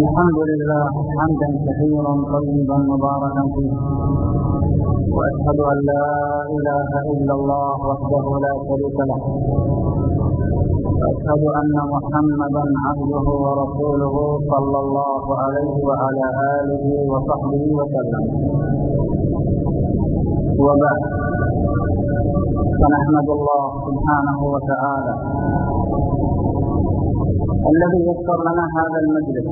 الحمد لله حمدا كثيرا طيبا مباركا فيه. وأشهد أن لا إله إلا الله وحده لا شريك له. وأشهد أن محمدا عبده ورسوله صلى الله عليه وعلى آله وصحبه وسلم. وبعد فنحمد الله سبحانه وتعالى. الذي يسر لنا هذا المجلس.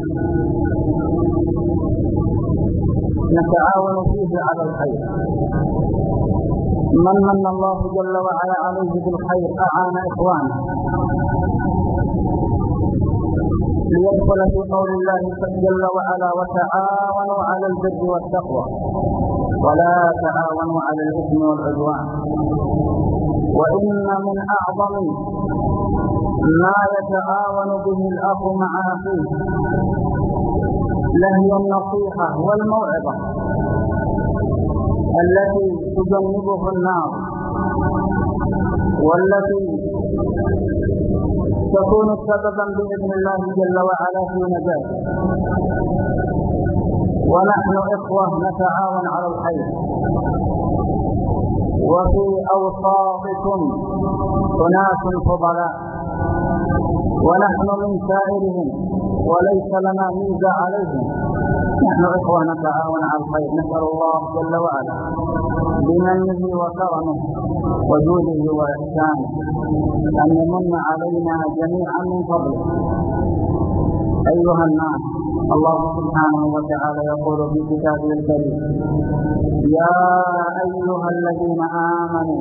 نتعاون فيه على الخير. من من الله جل وعلا عليه بالخير أعان إخوانه. ليدخل في قول الله جل وعلا وتعاونوا على البر والتقوى. ولا تعاونوا على الإثم والعدوان. وإن من أعظم ما يتعاون به الأخ مع أخيه. لهي النصيحة والموعظة التي تجنبه النار والتي تكون سببا بإذن الله جل وعلا في نجاته ونحن إخوة نتعاون على الخير. وفي أوساطكم أناس فضلاء. ونحن من سائرهم وليس لنا ميزة عليهم. نحن إخوة نتعاون على الخير. نسأل الله جل وعلا بمنه وكرمه وجوده وإحسانه أن يمن علينا جميعا من فضله. أيها الناس الله سبحانه وتعالى يقول في كتابه الكريم يا أيها الذين آمنوا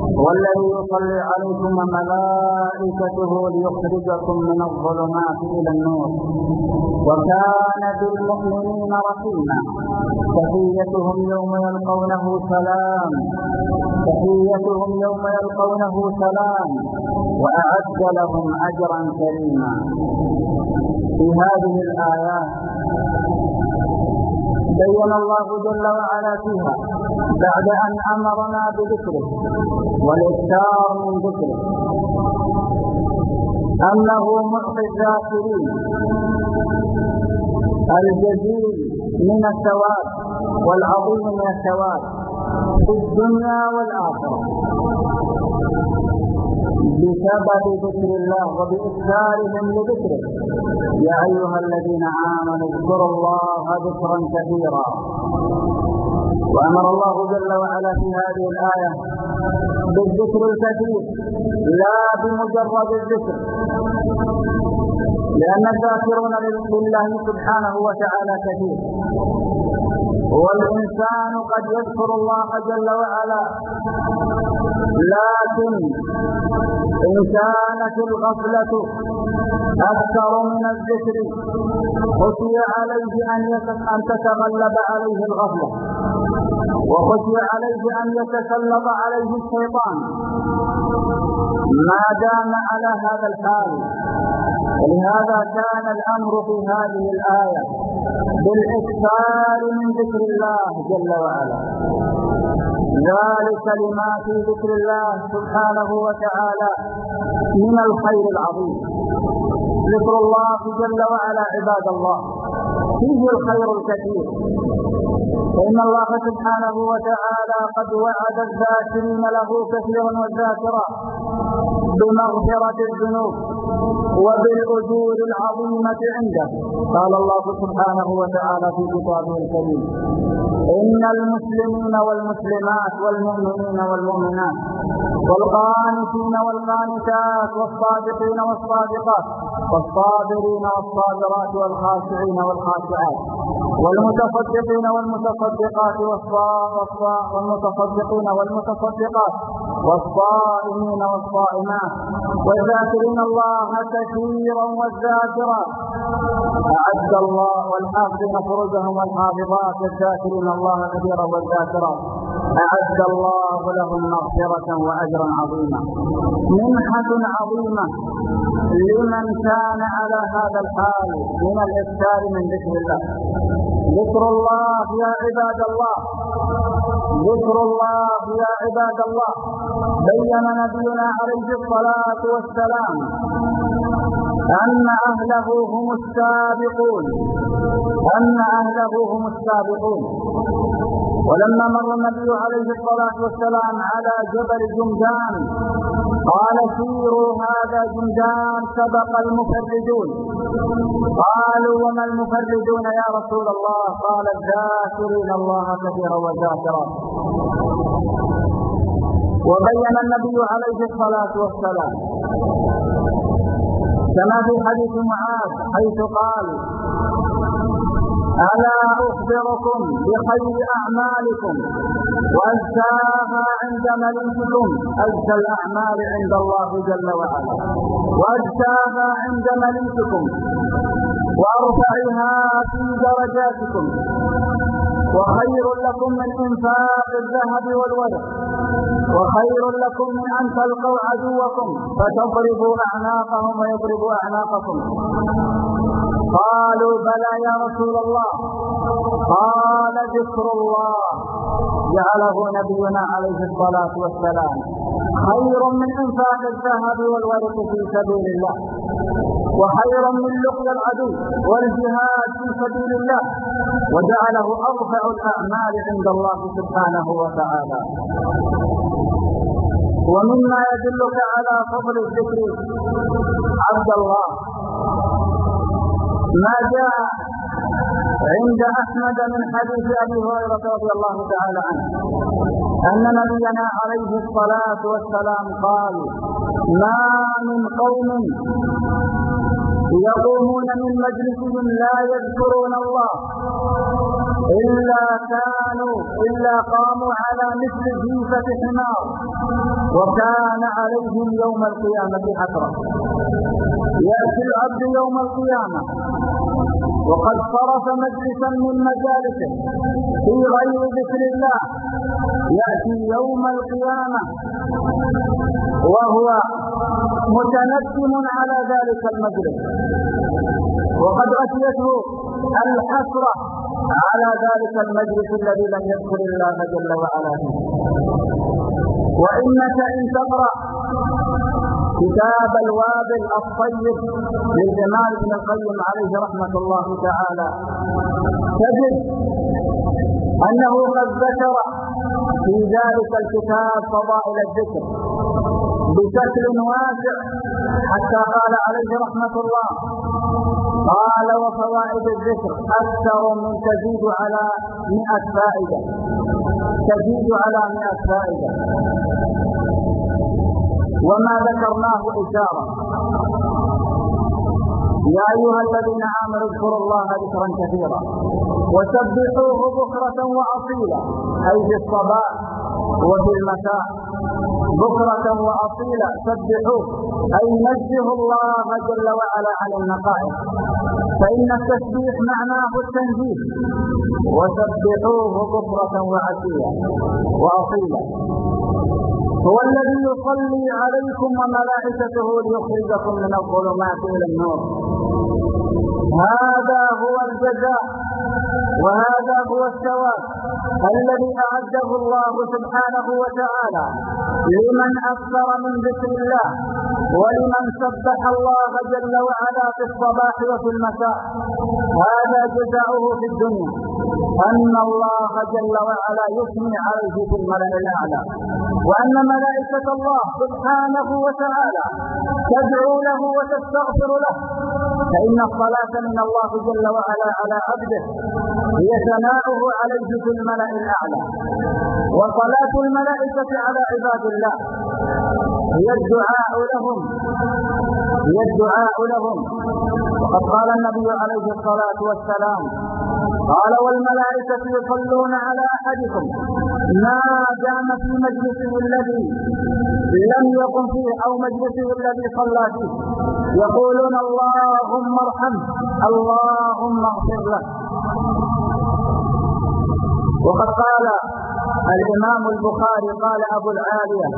والذي يصلي عليكم وملائكته ليخرجكم من الظلمات إلى النور. وكان بالمؤمنين رحيما. تحيتهم يوم يلقونه سلام. تحيتهم يوم يلقونه سلام. وأعد لهم أجرا كريما. في هذه الآيات بين الله جل وعلا فيها بعد أن أمرنا بذكره. والإكثار من ذكره. أنه معطي الذاكرين الجزيل من الثواب والعظيم من الثواب في الدنيا والآخرة. بسبب ذكر الله وبإكثارهم لذكره. يا أيها الذين آمنوا اذكروا الله ذكرا كثيرا. وأمر الله جل وعلا في هذه الآية بالذكر الكثير لا بمجرد الذكر. لأن الذاكرون لله سبحانه وتعالى كثير. والإنسان قد يذكر الله جل وعلا لكن إن كانت الغفلة أكثر من الذكر خشي عليه أن أن تتغلب عليه الغفلة. وخشي عليه أن يتسلط عليه الشيطان. ما دام على هذا الحال ولهذا كان الأمر في هذه الآية بالإكثار من ذكر الله جل وعلا. ذلك لما في ذكر الله سبحانه وتعالى من الخير العظيم. ذكر الله جل وعلا عباد الله فيه الخير الكثير. فإن الله سبحانه وتعالى قد وعد الذاكرين له كثيرا والذاكرات بمغفرة الذنوب وبالأجور العظيمة عنده. قال الله سبحانه وتعالى في كتابه الكريم. إن المسلمين والمسلمات والمؤمنين والمؤمنات والقانتين والقانتات والصادقين والصادقات والصابرين والصابرات والخاشعين والخاشعات والمتصدقين والمتصدقات والمتصدقين والمتصدقات والصائمين والصائمات والذاكرين الله كثيرا والذاكرات أعد الله والحافظين فروجهم والحافظات والذاكرين الله كثيرا والذاكرات أعد الله لهم مغفرة وأجرا عظيما. منحة عظيمة لمن كان على هذا الحال من الإكثار من ذكر الله. ذكر الله يا عباد الله. ذكر الله يا عباد الله. بين نبينا عليه الصلاة والسلام أن أهله هم السابقون. أن أهله هم السابقون. ولما مر النبي عليه الصلاة والسلام على جبل جمدان قال سيروا هذا جمدان سبق المفردون. قالوا وما المفردون يا رسول الله؟ قال الذاكرين الله كثيرا والذاكرات. وبين النبي عليه الصلاة والسلام كما في حديث معاذ حيث قال ألا أخبركم بخير أعمالكم؟ وأزكاها عند مليككم أزكى الأعمال عند الله جل وعلا. وأزكاها عند مليككم وأرفعها في درجاتكم. وخير لكم من إنفاق الذهب والورق وخير لكم من أن تلقوا عدوكم فتضربوا أعناقهم ويضربوا أعناقكم. قالوا بلى يا رسول الله. قال ذكر الله. جعله نبينا عليه الصلاة والسلام. خير من إنفاق الذهب والورق في سبيل الله. وخير من لقي العدو والجهاد في سبيل الله وجعله ارفع الأعمال عند الله سبحانه وتعالى. ومما يدلك على فضل الذكر عبد الله. ما جاء عند أحمد من حديث أبي هريرة رضي الله تعالى عنه أن نبينا عليه الصلاة والسلام قال ما من قوم يقومون من مجلسهم لا يذكرون الله. إلا كانوا إلا قاموا على مثل جيفة حمار. وكان عليهم يوم القيامة حسرة يأتي العبد يوم القيامة. وقد صرف مجلسا من مجالسه في غير ذكر الله. يأتي يوم القيامة وهو متندم على ذلك المجلس. وقد غشيته الحسرة على ذلك المجلس الذي لم يذكر الله جل وعلا وإنك إن تقرأ كتاب الوابل الطيب للجمال بن القيم عليه رحمة الله تعالى. تجد أنه قد ذكر في ذلك الكتاب فضائل الذكر بشكل واسع حتى قال عليه رحمة الله. قال وفوائد الذكر أكثر من تزيد على مئة فائدة. تزيد على مئة فائدة. وما ذكرناه إشارة. يا أيها الذين آمنوا اذكروا الله ذكرا كثيرا وسبحوه بكرة وأصيلا أي في الصباح وفي المساء. بكرة وأصيلا سبحوه أي نزه الله جل وعلا عن النقائص فإن التسبيح معناه التنزيه. وسبحوه بكرة وعشيا وأصيلا. هو الذي يصلي عليكم وملائكته ليخرجكم من الظلمات إلى النور. هذا هو الجزاء وهذا هو الثواب الذي أعده الله سبحانه وتعالى لمن أكثر من ذكر الله ولمن سبح الله جل وعلا في الصباح وفي المساء. هذا جزاؤه في الدنيا. أن الله جل وعلا يثني عليه في الملأ الأعلى وأن ملائكة الله سبحانه وتعالى تدعو له وتستغفر له فإن الصلاة من الله جل وعلا على عبده هي ثناؤه عليه في الملأ الأعلى وصلاة الملائكة على عباد الله هي الدعاء لهم هي الدعاء لهم. وقد قال النبي عليه الصلاة والسلام قال والملائكة يصلون على أحدكم ما دام في مجلسه الذي لم يقم فيه أو مجلسه الذي صلى فيه. يقولون اللهم ارحمه اللهم اغفر له. وقد قال الإمام البخاري قال أبو العالية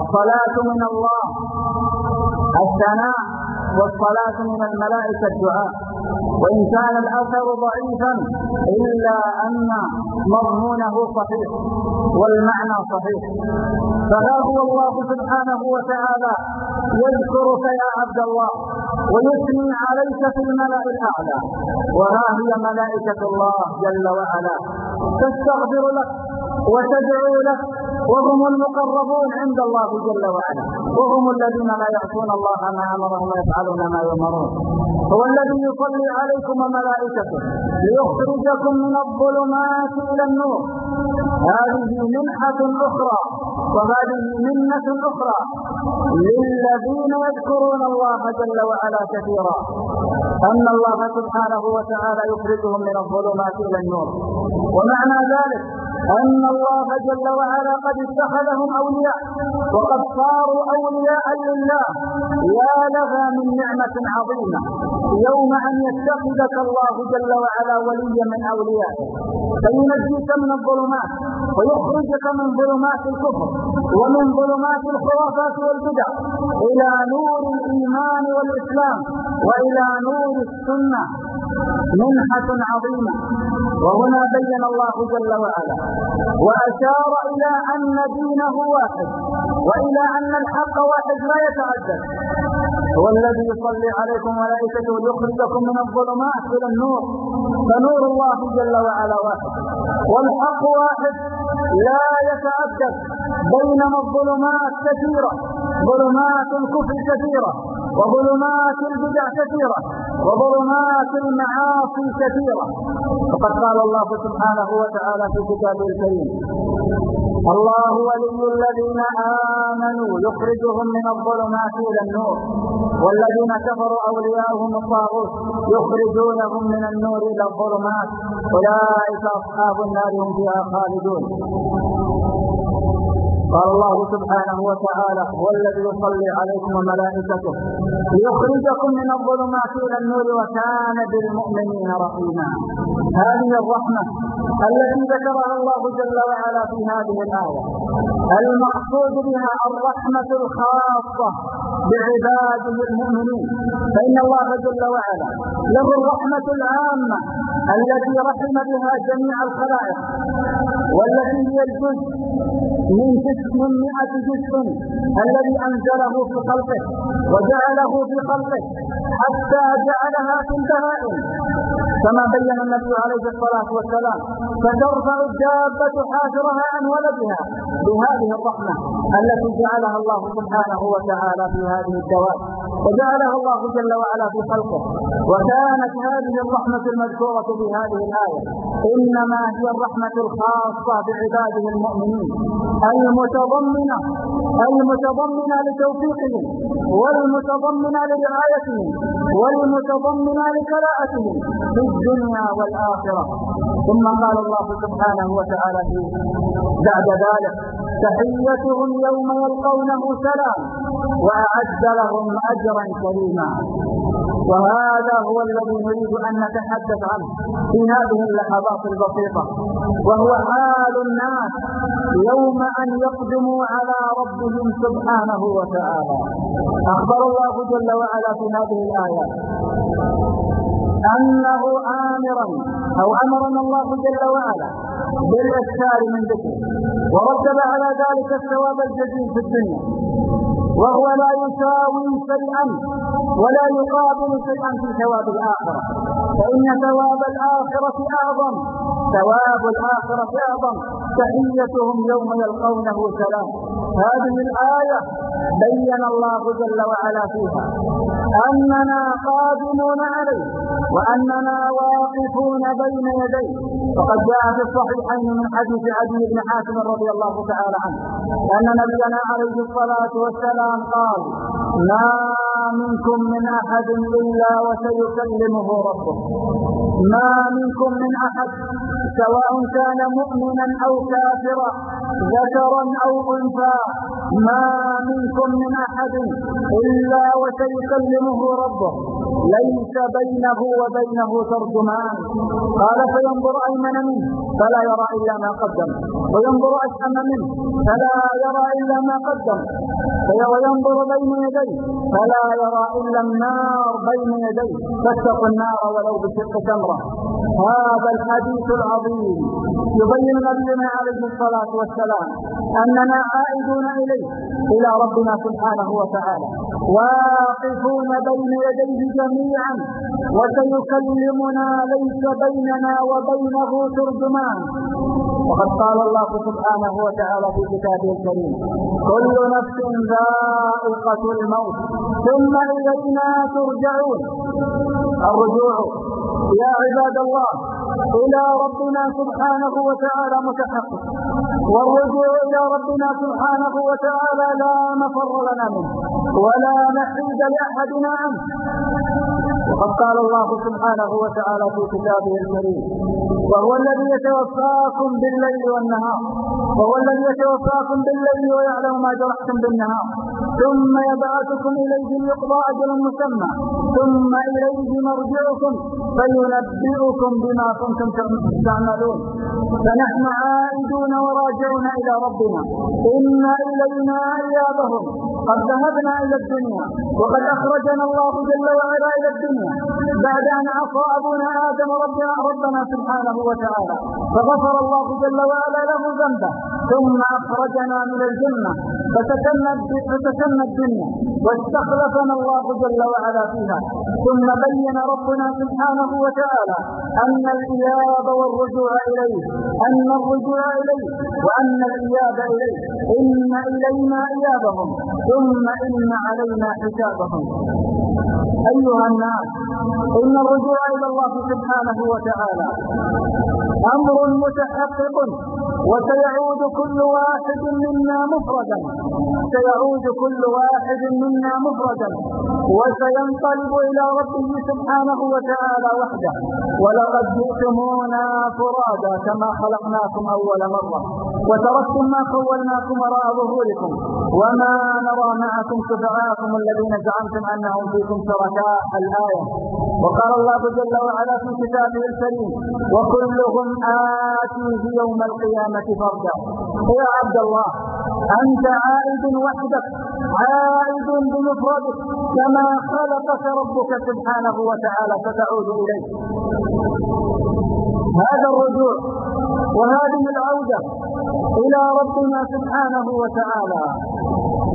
الصلاة من الله الثناء والصلاة من الملائكة الدعاء. وإن كان الأثر ضعيفا إلا أن مضمونه صحيح والمعنى صحيح. فها هو الله سبحانه وتعالى يذكرك يا عبد الله ويثني عليك في الملأ الأعلى. وها هي ملائكة الله جل وعلا تستغفر لك وتدعو لك وهم المقربون عند الله جل وعلا. وهم الذين لا يعصون الله ما أمرهم ويفعلون ما يؤمرون. هو الذي يصلي عليكم وملائكته ليخرجكم من الظلمات إلى النور. هذه منحة أخرى وهذه منة أخرى للذين يذكرون الله جل وعلا كثيرا. أن الله سبحانه وتعالى يخرجهم من الظلمات إلى النور. ومعنى ذلك أن الله جل وعلا قد اتخذهم أولياء وقد صاروا أولياء لله. يا لها من نعمة عظيمة. يوم أن يتخذك الله جل وعلا وليا من أوليائه فينجيك من الظلمات ويخرجك من ظلمات الكفر ومن ظلمات الخرافات والبدع. إلى نور الإيمان والإسلام وإلى نور السنة. منحة عظيمة. وهنا بين الله جل وعلا. وأشار إلى أن دينه واحد وإلى أن الحق واحد لا يتعدد. هو الذي يصلي عليكم ملائكته ليخرجكم من الظلمات إلى النور فنور الله جل وعلا واحد. والحق واحد لا يتعدد بينما الظلمات كثيرة ظلمات الكفر كثيرة. وظلمات البدع كثيرة وظلمات المعاصي كثيرة. فقد قال الله سبحانه وتعالى في كتابه الكريم الله ولي الذين آمنوا يخرجهم من الظلمات إلى النور والذين كفروا أولياؤهم الطاغوت يخرجونهم من النور إلى الظلمات. أولئك أصحاب النار هم فيها خالدون. قال الله سبحانه وتعالى هو الذي يصلي عليكم وملائكته ليخرجكم من الظلمات إلى النور وكان بالمؤمنين رحيما هذه الرحمة التي ذكرها الله جل وعلا في هذه الآية. المقصود بها الرحمة الخاصة بعباده المؤمنين. فإن الله جل وعلا له الرحمة العامة التي رحم بها جميع الخلائق والتي هي الجزء من جسم مئة جسم الذي أنزله في خلقه وجعله في خلقه حتى جعلها في البهائم. كما بين النبي عليه الصلاة والسلام فترفع الدابة حافرها عن ولدها بهذه الرحمة التي جعلها الله سبحانه وتعالى في هذه الدواب وجعلها الله جل وعلا في خلقه. وكانت هذه الرحمة المذكورة في هذه الآية. إنما هي الرحمة الخاصة بعباده المؤمنين المتضمنة المتضمنة لتوفيقهم والمتضمنة لرعايتهم والمتضمنة لكلاءتهم في الدنيا والآخرة. ثم قال الله سبحانه وتعالى بعد ذلك تحيتهم يوم يلقونه سلام وأعد لهم أجرا كريما. وهذا هو الذي نريد أن نتحدث عنه في هذه اللحظات البسيطة وهو حال الناس يوم أن يقدموا على ربهم سبحانه وتعالى. أخبر الله جل وعلا في هذه الآيات أنه آمرا أو أمرنا الله جل وعلا بالإكثار من ذكره ورتب على ذلك الثواب الجزيل في الدنيا. وهو لا يساوي شيئا ولا يقابل شيئا في ثواب الآخرة. فإن ثواب الآخرة أعظم. ثواب الآخرة أعظم. تحيتهم يوم يلقونه سلام. هذه الآية بين الله جل وعلا فيها. أننا قادمون عليه وأننا واقفون بين يديه. وقد جاء في الصحيحين من حديث عدي بن حاتم رضي الله تعالى عنه أن نبينا عليه الصلاة والسلام قال ما منكم من أحد إلا وسيكلمه ربه. ما منكم من أحد سواء كان مؤمنا أو كافرا ذكرا أو أنثى ما منكم من أحد إلا وسيكلمه ربه. ليس بينه وبينه ترجمان. قال فينظر أيمن منه فلا يرى إلا ما قدم. وينظر أشأم منه فلا يرى إلا ما قدم. وينظر بين يديه فلا يرى إلا النار بين يديه. فاتقوا النار ولو بشق تمرة. هذا الحديث العظيم. يبين نبينا عليه الصلاة والسلام أننا عائدون إليه إلى ربنا سبحانه وتعالى. واقفون بين يديه جميعا وسيكلمنا ليس بيننا وبينه ترجمان. وقد قال الله سبحانه وتعالى في كتابه الكريم كل نفس ذائقة الموت ثم إلينا ترجعون. الرجوع يا عباد الله إلى ربنا سبحانه وتعالى متحقق والرجوع إلى ربنا سبحانه وتعالى لا مفر لنا منه ولا نحيد لأحدنا عنه. وقد قال الله سبحانه وتعالى في كتابه الكريم وهو الذي يتوفاكم بالليل والنهار وهو الذي يتوفاكم بالليل ويعلم ما جرحتم بالنهار ثم يبعثكم إليه ليقضى أجل مسمى ثم إليه مرجعكم فينبئكم بما كنتم تعملون. فنحن عائدون وراجعون إلى ربنا إن إلينا إيابهم. قد ذهبنا إلى الدنيا وقد أخرجنا الله جل وعلا إلى الدنيا. بعد أن عصى أبونا آدم ربنا, ربنا سبحانه وتعالى فغفر الله جل وعلا له ذنبه ثم أخرجنا من الجنة فسكننا الدنيا واستخلفنا الله جل وعلا فيها. ثم بين ربنا سبحانه وتعالى أن الإياب والرجوع إليه أن الرجوع إليه وأن الإياب إليه. إن إلينا إيابهم ثم إن علينا حسابهم. أيها الناس إن الرجوع إلى الله سبحانه وتعالى أمر متحقق وسيعود كل واحد منا مفردا. سيعود كل واحد منا مفردا. وسينقلب إلى ربه سبحانه وتعالى وحده. ولقد جئتمونا فرادا كما خلقناكم أول مرة. وتركتم ما خولناكم وراء ظهوركم. وما نرى معكم شفعاءكم الذين زعمتم أنهم فيكم شركاء. الآية. وقال الله جل وعلا في كتابه الكريم وكلهم آتيه يوم القيامة فردا. يا عبد الله أنت عائد وحدك عائد بمفردك كما خلقك ربك سبحانه وتعالى فتعود إليه. هذا الرجوع وهذه العودة إلى ربنا سبحانه وتعالى.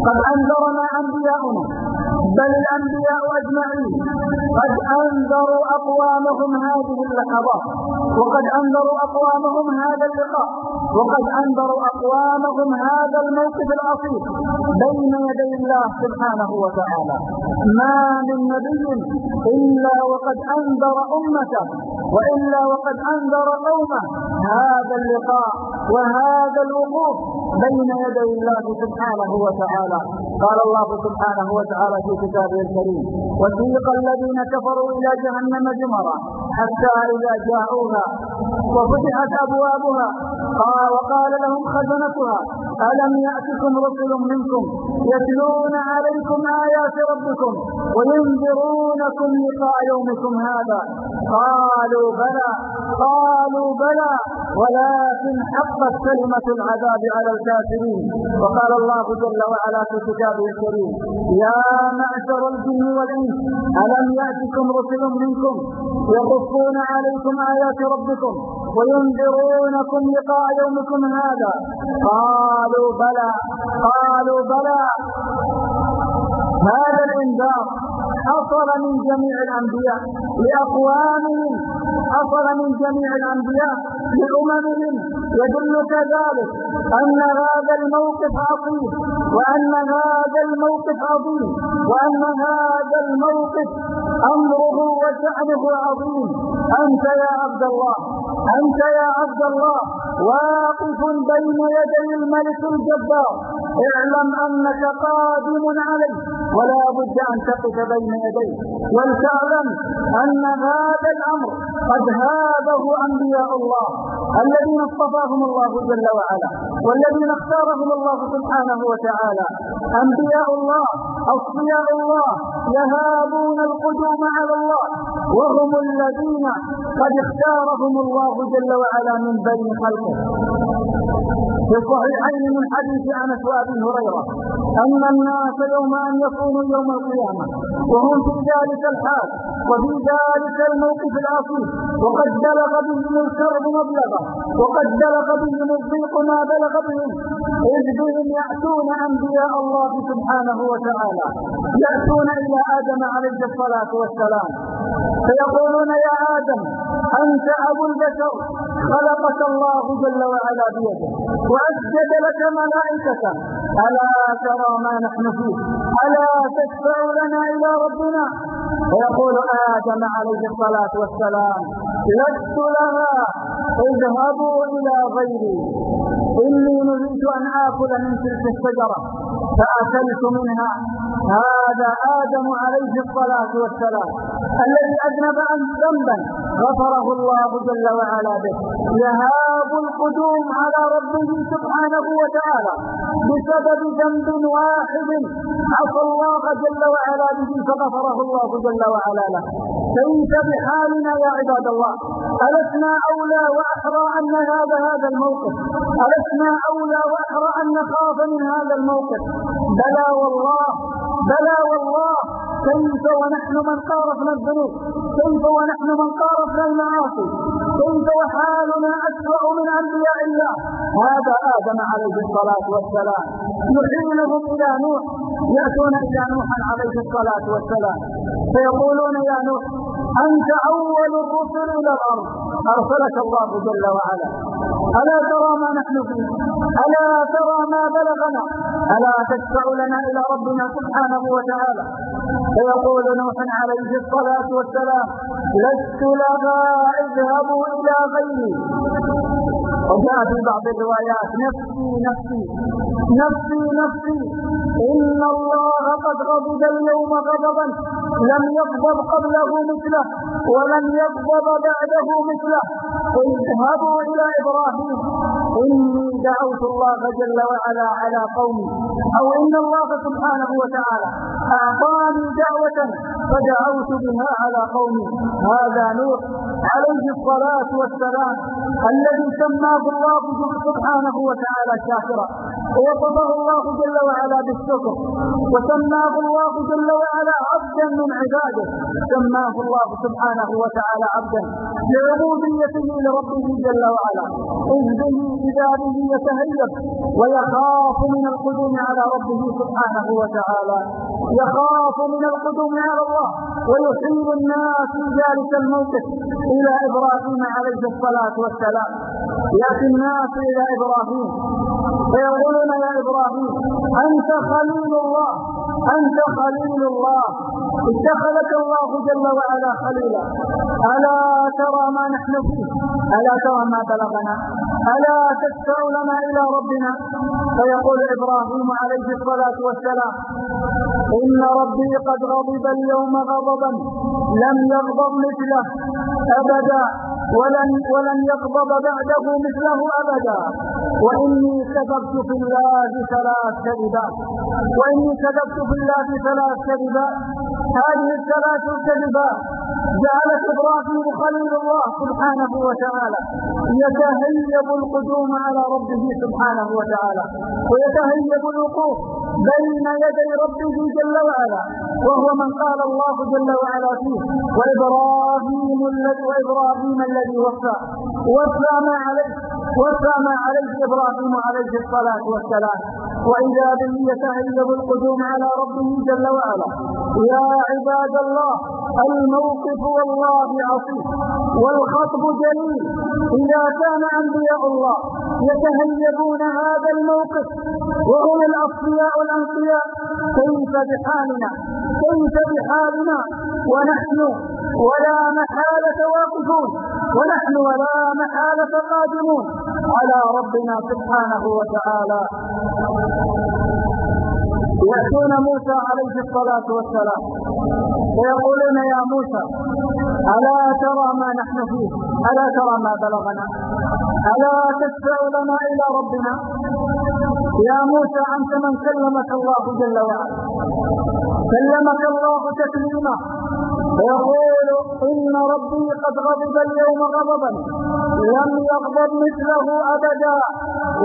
قد أنذرنا أنبياؤنا. بل الأنبياء أجمعين. قد أنذروا أقوامهم هذه اللحظات. وقد أنذروا أقوامهم هذا اللقاء. وقد أنذروا أقوامهم هذا الموقف العصيب بين يدي الله سبحانه وتعالى. ما من نبي إلا وقد أنذر أمته. وإلا وقد أنذر قومه. هذا اللقاء وهذا الوقوف بين يدي الله سبحانه وتعالى. قال الله سبحانه وتعالى في كتابه الكريم وسيق الذين كفروا إلى جهنم زمرا حتى إذا جاءوها وفتحت أبوابها. قال وقال لهم خزنتها ألم يأتكم رسل منكم يتلون عليكم آيات ربكم وينذرونكم لقاء يومكم هذا؟ قالوا بلى قالوا بلى. ولكن حقت كلمة العذاب على الكافرين. وقال الله جل وعلا في كتابه الكريم يا معشر الجن والإنس ألم يأتكم رسل منكم يقصون عليكم آيات ربكم وينذرونكم لقاء يومكم هذا؟ قالوا بلى قالوا بلى. هذا الإنذار حصل من جميع الأنبياء لأقوامهم. حصل من جميع الأنبياء لأممهم. يدل كذلك أن هذا الموقف عظيم وأن هذا الموقف عظيم وأن هذا الموقف أمره وشأنه عظيم. أنت يا عبد الله أنت يا عبد الله. واقف بين يدي الملك الجبار. اعلم أنك قادم عليه ولا بد أن تقف بين يديه. ولتعلم أن هذا الأمر قد هابه أنبياء الله الذين اصطفاهم الله جل وعلا والذين اختارهم الله سبحانه وتعالى. أنبياء الله أصفياء الله يهابون القدوم على الله وهم الذين قد اختارهم الله جل وعلا من بين في الصحيحين من حديث أنس وأبي هريرة. أن الناس يوم أن يكونوا يوم القيامة وهم في ذلك الحال وفي ذلك الموقف العصيب وقد بلغ بهم الكرب مبلغا وقد بلغ بهم الضيق ما بلغ بهم إذ بهم يأتون أنبياء الله سبحانه وتعالى. يأتون إلى آدم عليه الصلاة والسلام. فيقولون يا آدم أنت أبو البشر. خلقك الله جل وعلا بيده وأسجد لك ملائكة. ألا ترى ما نحن فيه؟ ألا تشفع لنا إلى ربنا؟ ويقول آدم عليه الصلاة والسلام لست لها اذهبوا إلى غيري. إني نريد أن آكل من تلك الشجرة فأكلت منها. هذا آدم عليه الصلاة والسلام. الذي أذنب عن ذنبا غفره الله جل وعلا به. يهاب القدوم على ربه سبحانه وتعالى بسبب ذنب واحد عصى الله جل وعلا به فغفره الله جل وعلا له. كيف بحالنا يا عباد الله. ألسنا أولى وأحرى أن هذا هذا الموقف. ألسنا أولى وأحرى أن نخاف من هذا الموقف. بلى والله بلى والله كيف ونحن من قارفنا الذنوب؟ كيف ونحن من قارفنا المعاصي؟ كيف وحالنا أسوأ من أنبياء الله؟ هذا آدم عليه الصلاة والسلام. يحيلهم إلى نوح يأتون إلى نوح عليه الصلاة والسلام. فيقولون يا نوح أنت أول الرسل إلى الأرض. أرسلك الله جل وعلا. ألا ترى ما نحن فيه؟ ألا ترى ما بلغنا؟ ألا تشفع لنا إلى ربنا سبحانه وتعالى؟ فيقول نوح عليه الصلاة والسلام لست لها اذهبوا إلى غيري. وجاء في بعض الروايات نفسي نفسي نفسي نفسي. إن الله قد غضب اليوم غضبا. لم يغضب قبله مثله ولم يغضب بعده مثله. اذهبوا إلى إبراهيم. إني دعوت الله جل وعلا على قومي أو إن الله سبحانه وتعالى أعطاني دعوة فدعوت بها على قومي هذا نوح عليه الصلاة والسلام الذي سماه الله سبحانه وتعالى شاكرا ووصفه الله جل وعلا بالشكر وسماه الله جل وعلا عبدا من عباده سماه الله سبحانه وتعالى عبدا لعبوديته لربه جل وعلا إذ به إذا يتهيب ويخاف من القدوم على ربه سبحانه وتعالى يخاف من القدوم على الله ويحيل الناس في ذلك الموقف إلى إبراهيم عليه الصلاة والسلام. يأتي الناس إلى إبراهيم؟ فيقولون يا إبراهيم أنت خليل الله. أنت خليل الله. اتخذك الله جل وعلا خليلا. ألا ترى ما نحن فيه؟ ألا ترى ما بلغنا؟ ألا تدفع لنا إلى ربنا؟ فيقول إبراهيم عليه الصلاة والسلام إن ربي قد غضب اليوم غضبا لم يغضب مثله أبدا. ولن ولن يغضب بعده مثله أبدا. وإني كذبت في الله ثلاث كذبات. وإني كذبت في الله ثلاث كذبات. هذه الثلاث الكذبات جعلت إبراهيم خليل الله سبحانه وتعالى يتهيب القدوم على ربه سبحانه وتعالى. ويتهيب الوقوف. بين يدي ربه جل وعلا وهو من قال الله جل وعلا فيه وإبراهيم الذي وإبراهيم الذي وفى وفى ما عليه وفى ما عليه إبراهيم عليه الصلاة والسلام. وإذا به يتهيب القدوم على ربه جل وعلا يا عباد الله الموقف والله عصيب والخطب جليل إذا كان أنبياء الله يتهيبون هذا الموقف وهم الأصفياء الأنقياء كيف بحالنا؟ كيف بحالنا؟ ونحن ولا محالة واقفون ونحن ولا محالة قادمون على ربنا سبحانه وتعالى. يأتون موسى عليه الصلاة والسلام ويقولون يا موسى ألا ترى ما نحن فيه؟ ألا ترى ما بلغنا؟ ألا تشفع لنا إلى ربنا؟ يا موسى أنت من كلمك الله جل وعلا. كلمك الله تكليما. فيقول إن ربي قد غضب اليوم غضبا. لم يغضب مثله أبدا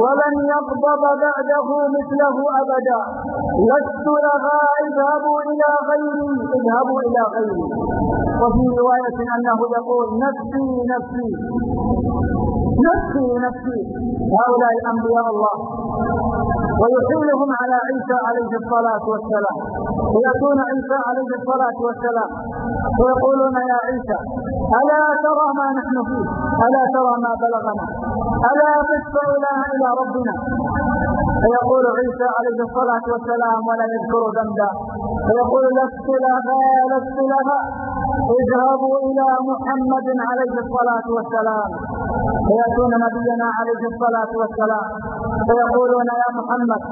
ولن يغضب بعده مثله أبدا. لست لها اذهبوا إلى غيري اذهبوا إلى غيري. وفي رواية أنه يقول نفسي نفسي. نفسي نفسي. هؤلاء أنبياء الله. ويحيلهم على عيسى عليه الصلاة والسلام. ويأتون عيسى عليه الصلاة والسلام. ويقولون يا عيسى ألا ترى ما نحن فيه؟ ألا ترى ما بلغنا؟ ألا تشفع إلى ربنا? فيقول عيسى عليه الصلاة والسلام ولا يذكر ذنبا. فيقول لست لها لست لها. اذهبوا إلى محمد عليه الصلاة والسلام. فيأتون نبينا عليه الصلاة والسلام. فيقولون يا محمد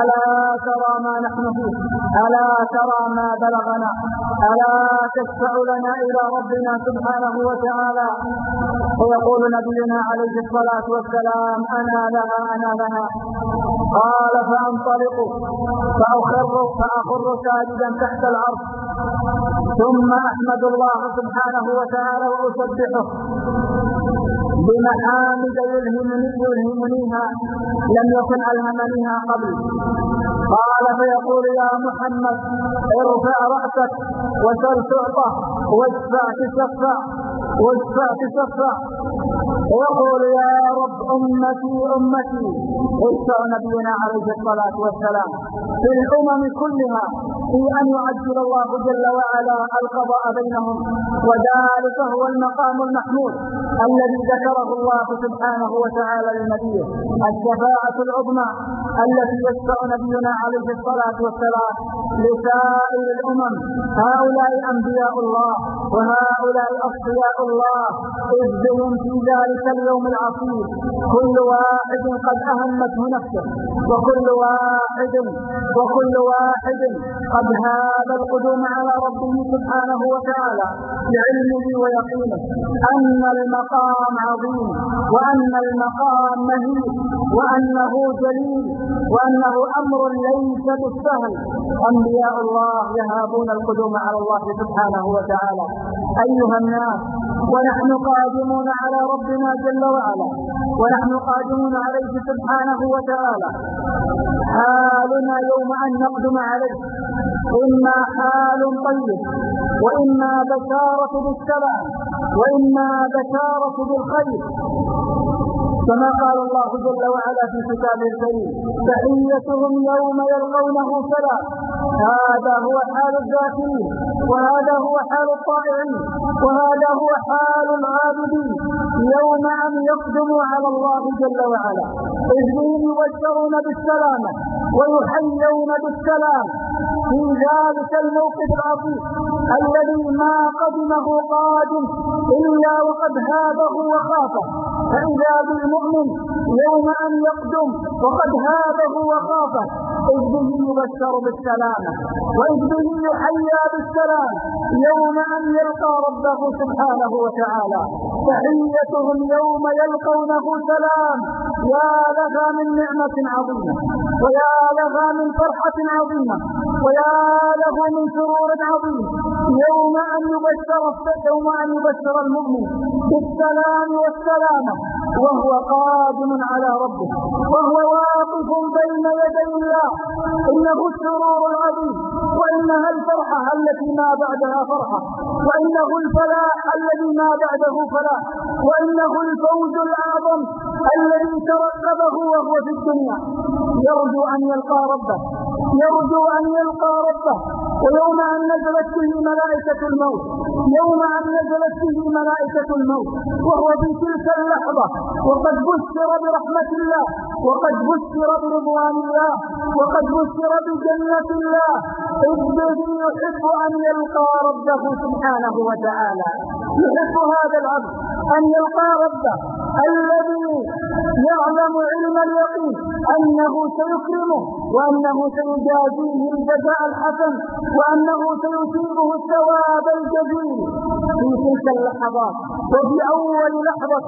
ألا ترى ما نحن فيه؟ ألا ترى ما بلغنا؟ ألا تشفع لنا إلى ربنا سبحانه وتعالى؟ فيقول نبينا عليه الصلاة والسلام أنا لها أنا لها. قال فأنطلق فأخر فأخر ساجدا تحت العرش. ثم أحمد الله سبحانه وتعالى وأسبحه بمحامد يلهمني يلهمنيها لم يكن ألهمنيها قبل. قال فيقول يا محمد ارفع رأسك وسل تعطى واشفع تشفع واشفع تشفع ويقول يا رب أمتي أمتي اشفع نبينا عليه الصلاة والسلام. في الأمم كلها في أن يعجل الله جل وعلا القضاء بينهم وذلك هو المقام المحمود الذي ذكره الله سبحانه وتعالى لنبيه الشفاعة العظمى التي يشفع نبينا عليه الصلاة والسلام لسائر الأمم هؤلاء أنبياء الله وهؤلاء أصفياء الله إذ في ذلك اليوم العصيب كل واحد قد أهمته نفسه وكل واحد وكل واحد قد هاب القدوم على ربه سبحانه وتعالى بعلمه ويقينه. أن المقام عظيم وأن المقام مهيب وأنه جليل وأنه أمر ليس بالسهل. أنبياء الله يهابون القدوم على الله سبحانه وتعالى. أيها الناس ونحن قادمون على ربنا جل وعلا. ونحن قادمون عليه سبحانه وتعالى. حالنا يوم أن نقدم عليه إما حال طيب وإما بشارة بالسلام وإما بشارة بالخير. كما قال الله جل وعلا في كتابه الكريم تحيتهم يوم يلقونه سلام. هذا هو حال الذاكرين وهذا هو حال الطائعين وهذا هو حال العابدين. يوم أن يقدموا على الله جل وعلا إذ يبشرون بالسلامة ويحيون بالسلام. في ذلك الموقف العظيم الذي ما قدمه قادم إلا وقد هابه وخافه فإذا بالمؤمن يوم أن يقدم وقد هابه وخافه إذ به يبشر بالسلامة وإذ به يحيى بالسلام. يوم أن يلقى ربه سبحانه وتعالى تحيتهم يوم يلقونه سلام. يا لها من نعمة عظيمة ويا لها من فرحة عظيمة ويا له من سرور عظيم. يوم أن يبشر يوم أن يبشر المؤمن بالسلام والسلامة. وهو قادم على ربه. وهو واقف بين يدي الله. إنه السرور العظيم. وإنها الفرحة التي ما بعدها فرحة. وإنه الفلاح الذي ما بعده فلاح. وإنه الفوز الأعظم الذي ترقبه وهو في الدنيا. يرجو أن يلقى ربه. يرجو أن يلقى ربه ويوم أن نزلت به ملائكة الموت يوم أن نزلت به ملائكة الموت وهو في تلك اللحظة وقد بشر برحمة الله وقد بشر برضوان الله وقد بشر بجنة الله به يحب أن يلقى ربه سبحانه وتعالى. يحب هذا العبد أن يلقى ربه الذي يعلم علم اليقين أنه سيكرمه وأنه سيجازيه الجزاء الحسن وأنه سيصيبه الثواب الجزيل. في تلك اللحظات وفي أول لحظة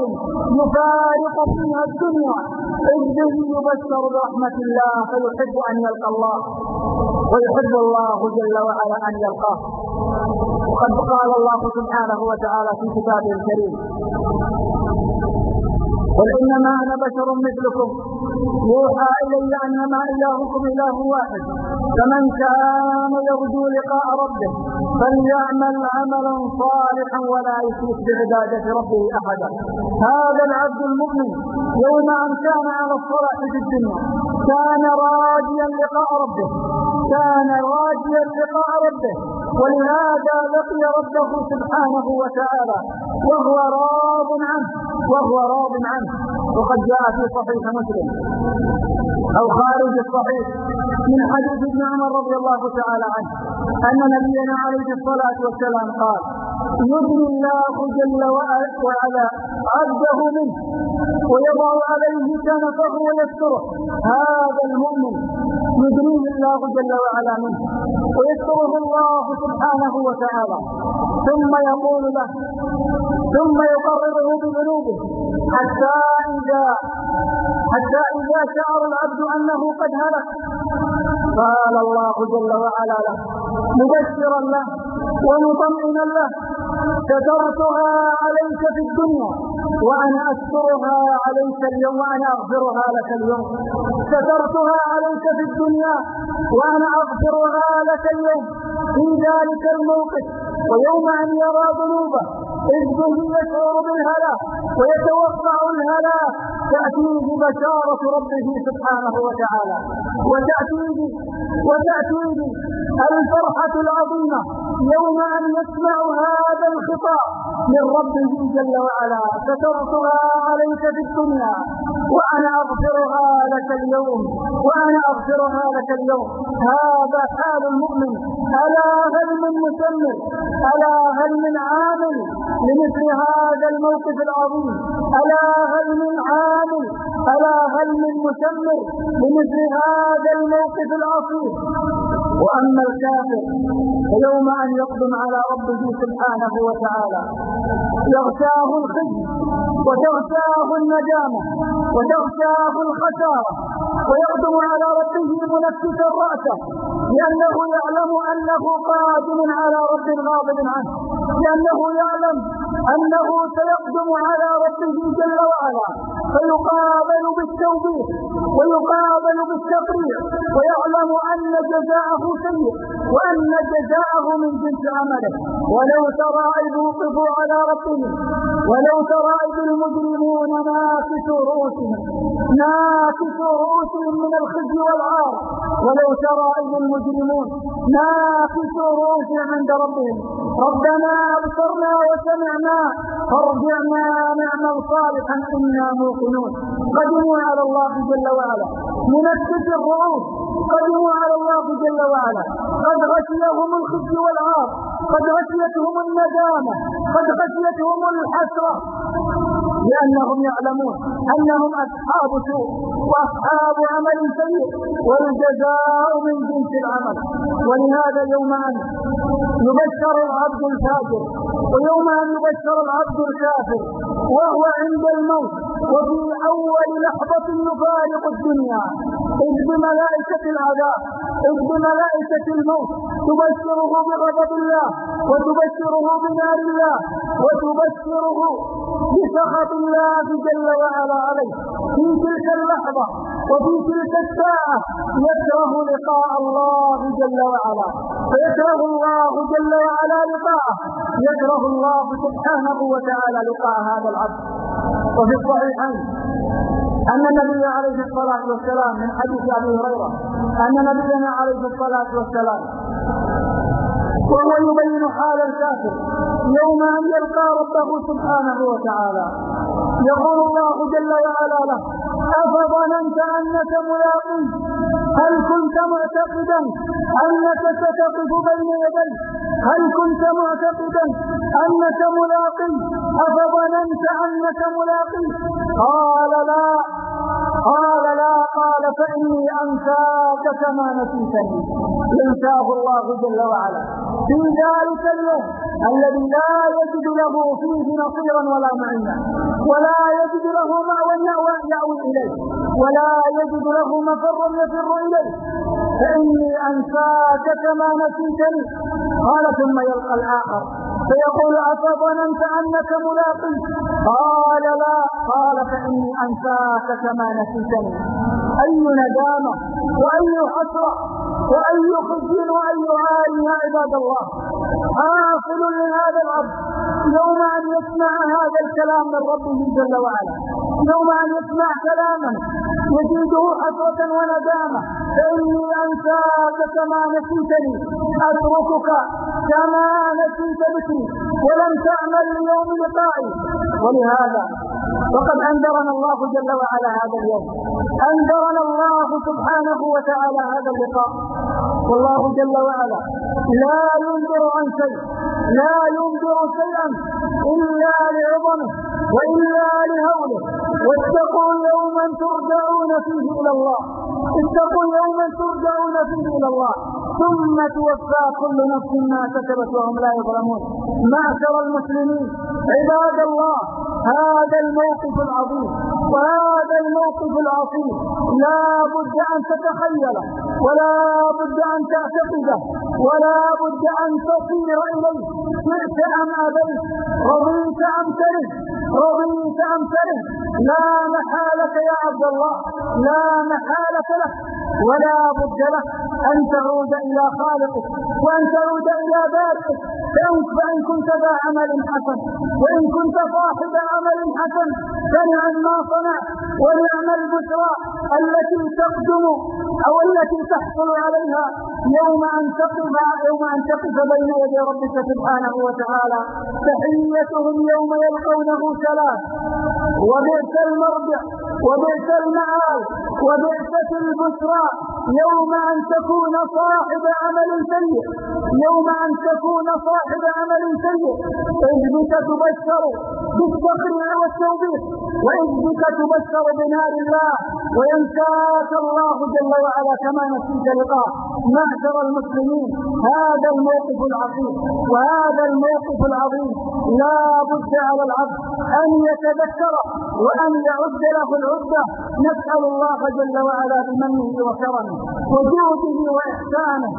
يفارق فيها الدنيا إذ يبشر برحمة الله فيحب أن يلقى الله ويحب الله جل وعلا أن يلقاه. وقد قال الله سبحانه وتعالى في كتابه الكريم قل إنما أنا بشر مثلكم. يوحى إلي أنما إلهكم إله واحد. فمن كان يرجو لقاء ربه فليعمل عملا صالحا ولا يشرك بعبادة ربه أحدا. هذا العبد المؤمن. يوم أن كان على الصلاة في الدنيا كان راجيا لقاء ربه كان راجيا لقاء ربه ولهذا لقي ربه سبحانه وتعالى وهو راض عنه وهو راض عنه. وقد جاء في صحيح مسلم. أو خارج الصحيح. من حديث ابن عمر رضي الله تعالى عنه أن نبينا عليه الصلاة والسلام قال يبني الله جل وعلا عبده منه ويضع عليه كنفه ويستره. هذا المؤمن يدنيه الله جل وعلا منه ويستره الله سبحانه وتعالى. ثم يقول له ثم يقرره بذنوبه حتى إذا حتى إذا شعر العبد أنه قد هلك. قال الله جل وعلا له مبشرا له ومطمئنا له سترتها عليك في الدنيا وأنا أسترها عليك اليوم وأنا أغفرها لك اليوم. سترتها عليك في الدنيا وأنا أغفرها لك اليوم. في ذلك الموقف. ويوم أن يرى ذنوبه إذ يشعر بالهلاك ويتوقع الهلاك تأتيه بشارة ربه سبحانه وتعالى. وتأتيه وتأتيه الفرحة العظيمة يوم أن يسمع هذا الخطاب من ربه جل وعلا. سترتها عليك في الدنيا وأنا أغفرها لك اليوم وأنا أغفرها لك اليوم. هذا حال المؤمن. ألا هل من مسمر؟ ألا هل من عامل لمثل هذا الموقف العظيم؟ ألا هل من عامل؟ ألا هل من مسمر لمثل هذا الموقف العظيم؟ وأما الكافر فيوم أن يقدم على ربه سبحانه وتعالى يغشاه الخزي وتغشاه الندامة وتغشاه الخسارة ويقدم على ربه منكسا رأسه لأنه يعلم أنه قادم على رب غاضب عنه لأنه يعلم أنه سيقدم على ربه جل وعلا. فيقابل بالتوبيخ ويقابل بالتقريع ويعلم أن جزاءه سيء وأن جزاءه من جنس عمله. ولو ترى إذ وقفوا على ربهم ولو ترى إذ المجرمون ناكسوا رؤوسهم ناكسوا رؤوسهم من الخزي والعار. ولو ترى إذ المجرمون ناكسوا رؤوسهم عند ربهم ربنا أبصرنا وسمعنا فارجعنا نعمل صالحا إنا موقنون. قدموا على الله جل وعلا. منكس الرؤوس. قدموا على الله جل وعلا. قد غشيهم الخزي والعار. قد غشيتهم الندامة. قد غشيتهم الحسرة. لأنهم يعلمون أنهم أصحاب سوء وأصحاب عمل سيء. والجزاء من جنس العمل. ولهذا يوم أن يبشر العبد الفاجر ويوم أن يبشر العبد الكافر وهو عند الموت. وفي أول لحظة يفارق الدنيا. إذ بملائكة العذاب إذ بملائكة الموت تبشره بغضب الله وتبشره بنار الله وتبشره بسخط الله جل وعلا عليه. في تلك اللحظة وفي تلك الساعة يكره لقاء الله جل وعلا. فيكره الله جل وعلا لقاءه. يكره الله سبحانه وتعالى لقاء هذا العبد. وفي الصحيحين أن النبي عليه الصلاة والسلام من حديث أبي هريرة أن نبينا عليه الصلاة والسلام وهو يبين حال الكافر يوم أن يلقى ربه سبحانه وتعالى. يقول الله جل وعلا له أفظننت أنك ملاق. هل كنت معتقدا أنك ستقف بين يدي؟ هل كنت معتقدا أنك ملاق؟ أفظننت أنك ملاق؟ قال لا. قال لا. قال فإني أنساك كما نسيتني. ينساه الله جل وعلا. في ذلك اليوم الذي لا يجد له فيه نصيرا ولا معينا ولا يجد له مأوى يأوي إليه. ولا يجد له مفرا يفر إليه. فإني أنساك كما نسيتني. قال ثم يلقى الآخر. فيقول أفظننت أنك ملاقي؟ قال لا. قال فإني أنساك كما نسيتني. أي ندامة وأي حسرة وأي خزي وأي عار يا عباد الله. حاصل لهذا العبد يوم أن يسمع هذا الكلام من ربه جل وعلا. يوم أن يسمع كلاما يزيده حسرة وندامة. فإني أنساك كما نسيتني أتركك كما نسيت ذكري ولم تعمل ليوم لقائي. ولهذا وقد أنذرنا الله جل وعلا هذا اليوم. أنذرنا الله سبحانه وتعالى هذا اللقاء. والله جل وعلا لا ينذر عن شيء لا ينذر شيئا إلا لعظمه وإلا لهوله. واتقوا يوما ترجعون فيه إلى الله اتقوا يوما ترجعون فيه إلى الله. ثم توفى كل نفس ما كسبت وهم لا يظلمون. معشر المسلمين. عباد الله هذا الموقف العظيم وهذا الموقف العظيم. لا بد أن تتخيله ولا بد أن تعتقده ولا بد أن تصير إليه. شئت أم أبيت؟ رضيت أم كرهت رضيت أم كرهت لا محالة يا عبد الله لا محالة لك ولا بد لك أن تعود إلى خالقك وأن تعود إلى بارئك فإن كنت ذا عمل حسن وإن كنت صاحب عمل حسن فنعم ما صنع ونعم البشرى التي تقدم أو التي تحصل عليها يوم أن تقف يوم أن تقف بين يدي ربك سبحانه وتعالى. تحيتهم يوم يلقونه سلام. وبئس المرجع. وبئس المآل وبئسة البشرى يوم أن تكون صاحب عمل سيء يوم أن تكون صاحب عمل سيء. إذ تبشر بالتقريع والتوبيخ. وإذ تبشر بنار الله وينساك الله جل وعلا كما نسيت لقاء. معشر المسلمين هذا الموقف العظيم وهذا الموقف العظيم. لا بد على العبد أن يتذكر وأن يعد له العدة نسأل الله جل وعلا بمنه وكرمه وجوده وإحسانه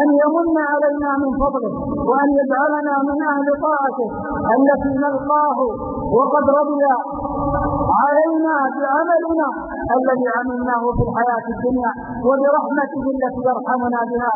أن يمن علينا من فضله وأن يجعلنا من أهل طاعته التي نلقاه وقد رضي. علينا بعملنا الذي عملناه في الحياة الدنيا وبرحمته التي يرحمنا بها.